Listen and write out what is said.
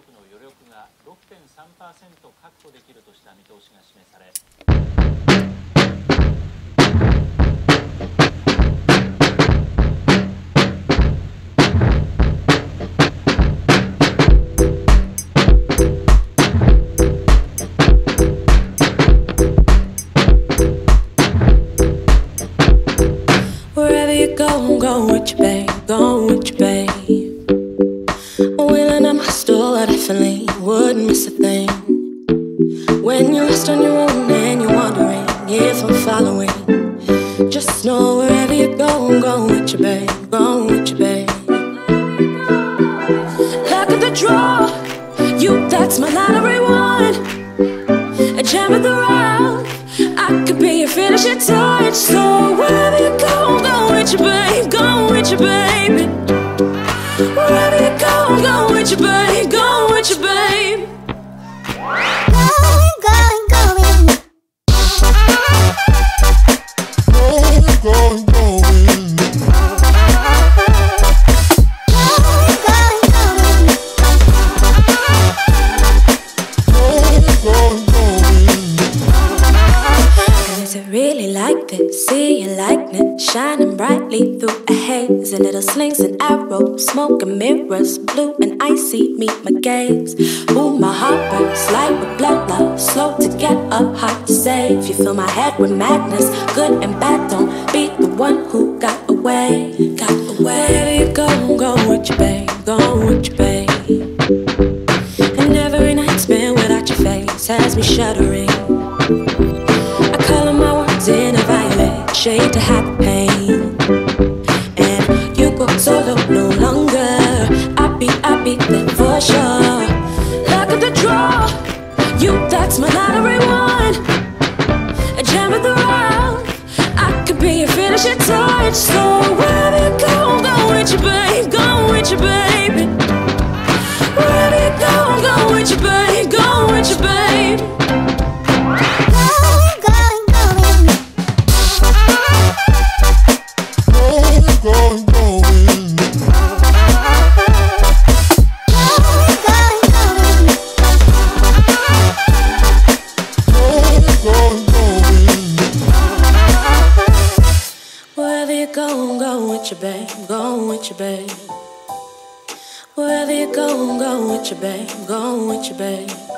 局の余力が6.3%確保できるとした見通しが示され Wherever you go, go with you, babe. go with you, babe. When you're lost on your own and you're wondering if I'm following, just know wherever you go, I'm going with you, babe. Going with you, babe. Look at the draw, you, that's my lottery one. A gem of the round. I could be your finishing touch. So wherever you go, I'm going with you, babe. Going with you, baby. Wherever you go, I'm going with you, babe. Is it really like this? See your likeness shining brightly through a haze. And little slings and arrows, smoke and mirrors, blue and icy meet my gaze. Ooh, my heart burns like with blood love, slow to get up, hard to save. You fill my head with madness, good and bad. Don't be the one who got away, got away. You go, I'm with you, babe. Going with you, babe. To hide the pain. And you go solo no longer. I be, I be there for sure. Look at the draw. You, that's my lottery one. A gem of the round. I could be your finishing touch. So with you, babe. Going with you, babe. Wherever you go, I'm going with you, babe. Going with you, babe.